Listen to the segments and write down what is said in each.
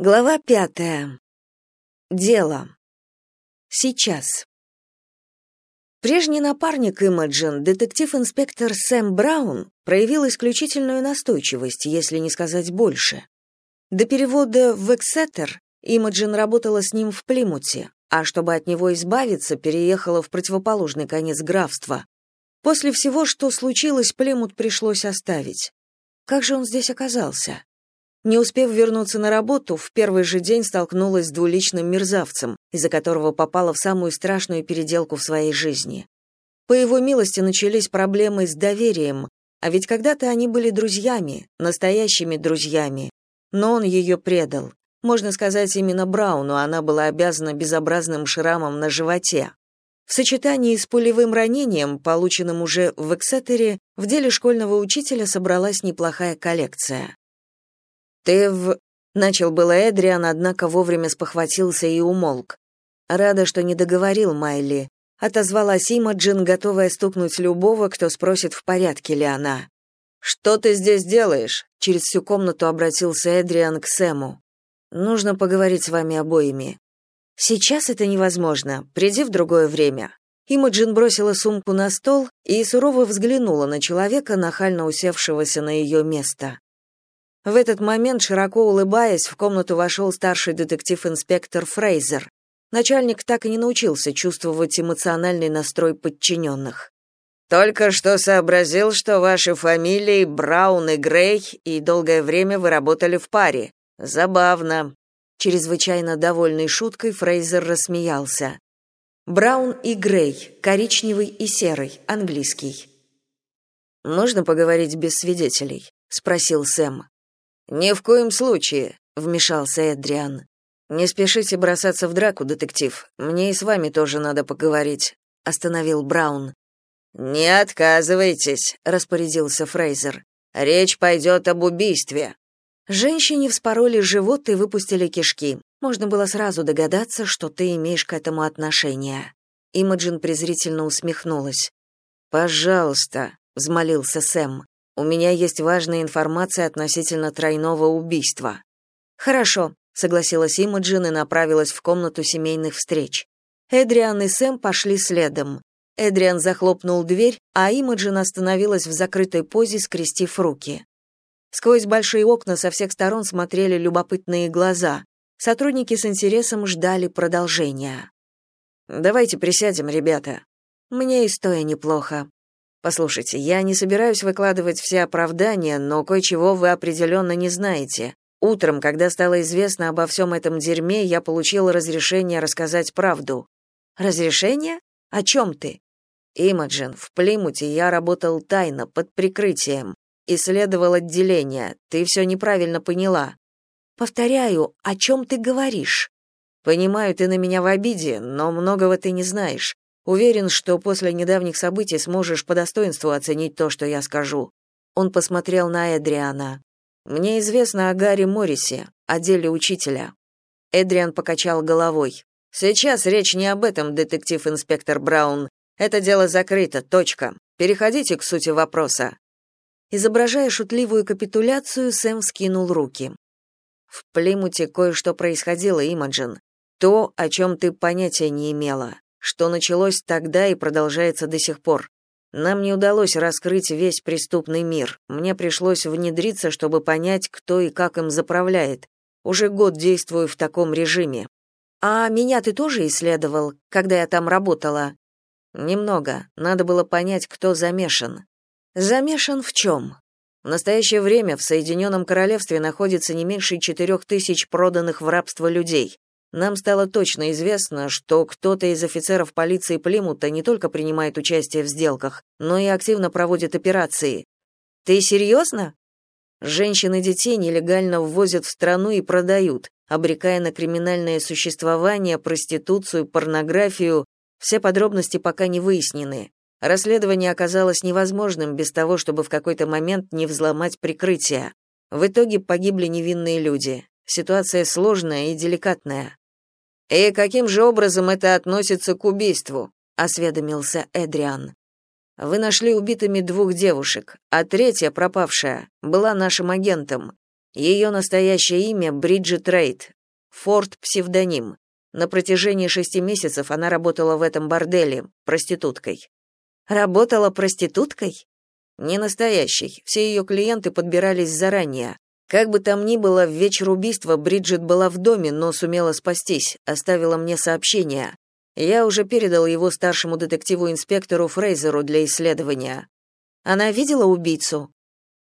Глава пятая. Дело. Сейчас. Прежний напарник Имаджин, детектив-инспектор Сэм Браун, проявил исключительную настойчивость, если не сказать больше. До перевода в Эксетер Имаджин работала с ним в Плимуте, а чтобы от него избавиться, переехала в противоположный конец графства. После всего, что случилось, Плимут пришлось оставить. Как же он здесь оказался? Не успев вернуться на работу, в первый же день столкнулась с двуличным мерзавцем, из-за которого попала в самую страшную переделку в своей жизни. По его милости начались проблемы с доверием, а ведь когда-то они были друзьями, настоящими друзьями. Но он ее предал. Можно сказать, именно Брауну она была обязана безобразным шрамом на животе. В сочетании с пулевым ранением, полученным уже в Эксетере, в деле школьного учителя собралась неплохая коллекция. «Ты в...» — начал было Эдриан, однако вовремя спохватился и умолк. Рада, что не договорил Майли. Отозвалась Имаджин, готовая стукнуть любого, кто спросит, в порядке ли она. «Что ты здесь делаешь?» — через всю комнату обратился Эдриан к Сэму. «Нужно поговорить с вами обоими». «Сейчас это невозможно. Приди в другое время». Имаджин бросила сумку на стол и сурово взглянула на человека, нахально усевшегося на ее место. В этот момент, широко улыбаясь, в комнату вошел старший детектив-инспектор Фрейзер. Начальник так и не научился чувствовать эмоциональный настрой подчиненных. «Только что сообразил, что ваши фамилии Браун и Грей, и долгое время вы работали в паре. Забавно». Чрезвычайно довольный шуткой Фрейзер рассмеялся. Браун и Грей, коричневый и серый, английский. «Можно поговорить без свидетелей?» — спросил Сэм. «Ни в коем случае», — вмешался Эдриан. «Не спешите бросаться в драку, детектив. Мне и с вами тоже надо поговорить», — остановил Браун. «Не отказывайтесь», — распорядился Фрейзер. «Речь пойдет об убийстве». Женщине вспороли живот и выпустили кишки. Можно было сразу догадаться, что ты имеешь к этому отношение. Имаджин презрительно усмехнулась. «Пожалуйста», — взмолился Сэм. У меня есть важная информация относительно тройного убийства. Хорошо, согласилась Имаджин и направилась в комнату семейных встреч. Эдриан и Сэм пошли следом. Эдриан захлопнул дверь, а Имаджин остановилась в закрытой позе, скрестив руки. Сквозь большие окна со всех сторон смотрели любопытные глаза. Сотрудники с интересом ждали продолжения. «Давайте присядем, ребята. Мне и стоя неплохо», Послушайте, я не собираюсь выкладывать все оправдания, но кое-чего вы определенно не знаете. Утром, когда стало известно обо всем этом дерьме, я получил разрешение рассказать правду. Разрешение? О чем ты? Имаджин, в Плимуте я работал тайно, под прикрытием. Исследовал отделение. Ты все неправильно поняла. Повторяю, о чем ты говоришь? Понимаю, ты на меня в обиде, но многого ты не знаешь. Уверен, что после недавних событий сможешь по достоинству оценить то, что я скажу. Он посмотрел на Эдриана. Мне известно о Гарри Моррисе, о деле учителя. Эдриан покачал головой. Сейчас речь не об этом, детектив-инспектор Браун. Это дело закрыто. Точка. Переходите к сути вопроса. Изображая шутливую капитуляцию, Сэм скинул руки. В Плимуте кое-что происходило, Имаджин. То, о чем ты понятия не имела что началось тогда и продолжается до сих пор. Нам не удалось раскрыть весь преступный мир. Мне пришлось внедриться, чтобы понять, кто и как им заправляет. Уже год действую в таком режиме. А меня ты тоже исследовал, когда я там работала? Немного. Надо было понять, кто замешан. Замешан в чем? В настоящее время в Соединенном Королевстве находится не меньше четырех тысяч проданных в рабство людей. Нам стало точно известно, что кто-то из офицеров полиции Плимута не только принимает участие в сделках, но и активно проводит операции. Ты серьезно? Женщин и детей нелегально ввозят в страну и продают, обрекая на криминальное существование, проституцию, порнографию. Все подробности пока не выяснены. Расследование оказалось невозможным без того, чтобы в какой-то момент не взломать прикрытие. В итоге погибли невинные люди. Ситуация сложная и деликатная. «И каким же образом это относится к убийству?» — осведомился Эдриан. «Вы нашли убитыми двух девушек, а третья, пропавшая, была нашим агентом. Ее настоящее имя Бриджит Рейд. Форд псевдоним. На протяжении шести месяцев она работала в этом борделе, проституткой. Работала проституткой? Не настоящей. Все ее клиенты подбирались заранее. Как бы там ни было, в вечер убийства Бриджит была в доме, но сумела спастись, оставила мне сообщение. Я уже передал его старшему детективу-инспектору Фрейзеру для исследования. Она видела убийцу?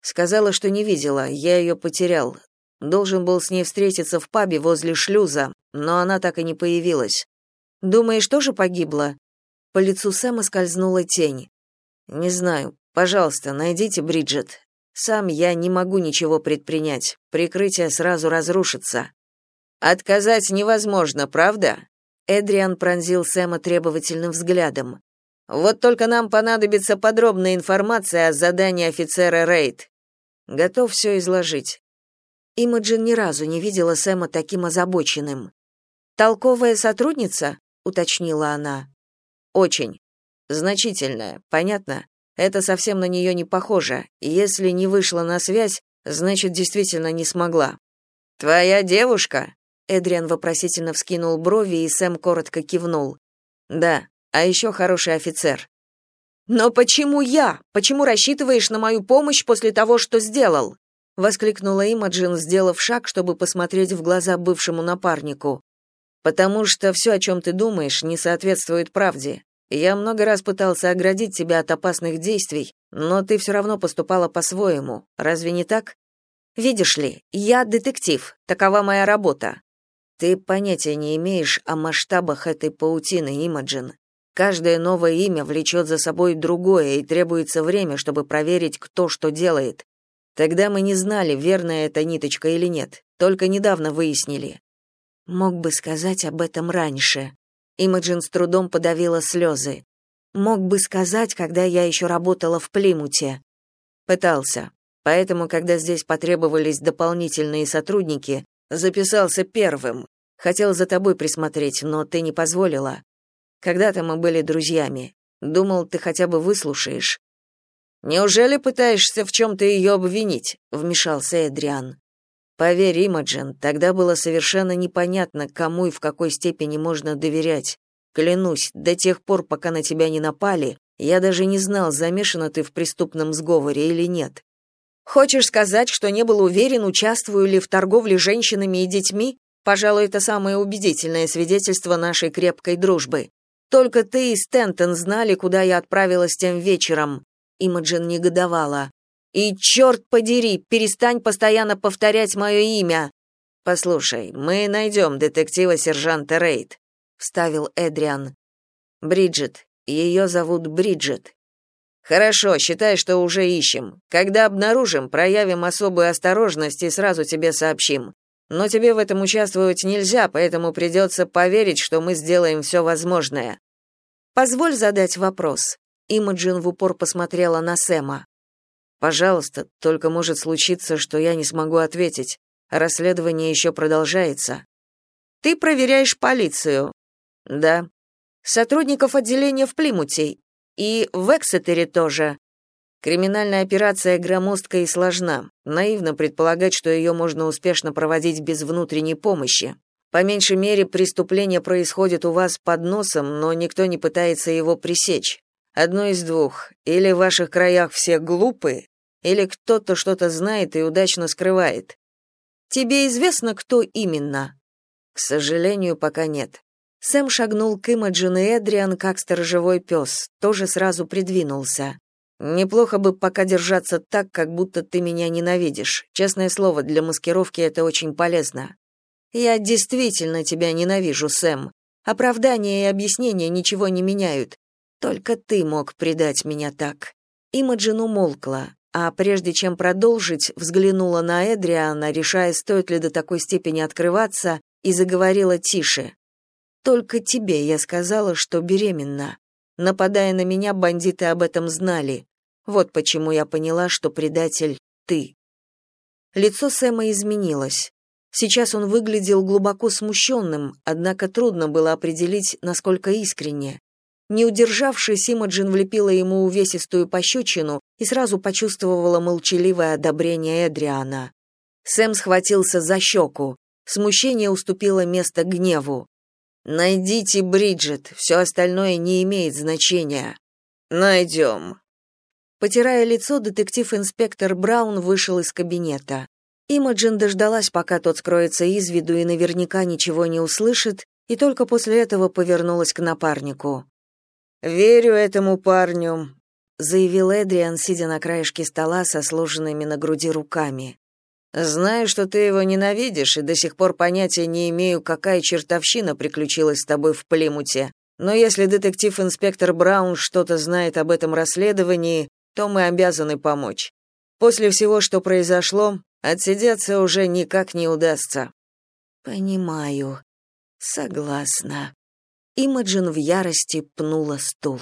Сказала, что не видела, я ее потерял. Должен был с ней встретиться в пабе возле шлюза, но она так и не появилась. Думаешь, тоже погибла? По лицу Сэма скользнула тень. Не знаю. Пожалуйста, найдите Бриджит. Сам я не могу ничего предпринять. Прикрытие сразу разрушится. Отказать невозможно, правда? Эдриан пронзил Сэма требовательным взглядом. Вот только нам понадобится подробная информация о задании офицера Рейд. Готов все изложить. Имаджин ни разу не видела Сэма таким озабоченным. «Толковая сотрудница?» — уточнила она. «Очень. Значительная, понятно? Это совсем на нее не похоже. Если не вышла на связь, значит, действительно не смогла». «Твоя девушка?» Эдриан вопросительно вскинул брови, и Сэм коротко кивнул. «Да, а еще хороший офицер». «Но почему я? Почему рассчитываешь на мою помощь после того, что сделал?» воскликнула Имаджин, сделав шаг, чтобы посмотреть в глаза бывшему напарнику. Потому что все, о чем ты думаешь, не соответствует правде. Я много раз пытался оградить тебя от опасных действий, но ты все равно поступала по-своему. Разве не так? Видишь ли, я детектив. Такова моя работа. Ты понятия не имеешь о масштабах этой паутины, Имаджин. Каждое новое имя влечет за собой другое, и требуется время, чтобы проверить, кто что делает. Тогда мы не знали, верная эта ниточка или нет, только недавно выяснили. Мог бы сказать об этом раньше. Имаджин с трудом подавила слезы. Мог бы сказать, когда я еще работала в Плимуте. Пытался. Поэтому, когда здесь потребовались дополнительные сотрудники, записался первым. Хотел за тобой присмотреть, но ты не позволила. Когда-то мы были друзьями. Думал, ты хотя бы выслушаешь. Неужели пытаешься в чем-то ее обвинить?» — вмешался Эдриан. «Поверь, Имаджин, тогда было совершенно непонятно, кому и в какой степени можно доверять. Клянусь, до тех пор, пока на тебя не напали, я даже не знал, замешана ты в преступном сговоре или нет. Хочешь сказать, что не был уверен, участвую ли в торговле женщинами и детьми? Пожалуй, это самое убедительное свидетельство нашей крепкой дружбы. Только ты и Стентон знали, куда я отправилась тем вечером. Имаджин негодовала. «И черт подери, перестань постоянно повторять мое имя!» «Послушай, мы найдем детектива-сержанта Рейд», — вставил Эдриан. «Бриджит. Ее зовут Бриджит». «Хорошо, считай, что уже ищем. Когда обнаружим, проявим особую осторожность и сразу тебе сообщим. Но тебе в этом участвовать нельзя, поэтому придется поверить, что мы сделаем все возможное». «Позволь задать вопрос. Имаджин в упор посмотрела на Сэма. «Пожалуйста, только может случиться, что я не смогу ответить. Расследование еще продолжается». «Ты проверяешь полицию?» «Да». «Сотрудников отделения в Плимуте и в Эксетере тоже?» Криминальная операция громоздка и сложна. Наивно предполагать, что ее можно успешно проводить без внутренней помощи. По меньшей мере, преступление происходит у вас под носом, но никто не пытается его пресечь. Одно из двух. Или в ваших краях все глупы, или кто-то что-то знает и удачно скрывает. Тебе известно, кто именно? К сожалению, пока нет. Сэм шагнул к Имаджин и Эдриан, как сторожевой пес, тоже сразу придвинулся. Неплохо бы пока держаться так, как будто ты меня ненавидишь. Честное слово, для маскировки это очень полезно. Я действительно тебя ненавижу, Сэм. Оправдания и объяснения ничего не меняют. Только ты мог предать меня так. Имаджин умолкла, а прежде чем продолжить, взглянула на Эдриана, решая, стоит ли до такой степени открываться, и заговорила тише. «Только тебе я сказала, что беременна. Нападая на меня, бандиты об этом знали. Вот почему я поняла, что предатель — ты». Лицо Сэма изменилось. Сейчас он выглядел глубоко смущенным, однако трудно было определить, насколько искренне. Не удержавшись, Имаджин влепила ему увесистую пощечину и сразу почувствовала молчаливое одобрение Эдриана. Сэм схватился за щеку. Смущение уступило место гневу. «Найдите Бриджит, все остальное не имеет значения». «Найдем». Потирая лицо, детектив-инспектор Браун вышел из кабинета. Имаджин дождалась, пока тот скроется из виду и наверняка ничего не услышит, и только после этого повернулась к напарнику. «Верю этому парню», — заявил Эдриан, сидя на краешке стола со сложенными на груди руками. «Знаю, что ты его ненавидишь, и до сих пор понятия не имею, какая чертовщина приключилась с тобой в Плимуте. Но если детектив-инспектор Браун что-то знает об этом расследовании, то мы обязаны помочь. После всего, что произошло, Отсидеться уже никак не удастся. Понимаю. Согласна. Имаджин в ярости пнула стул.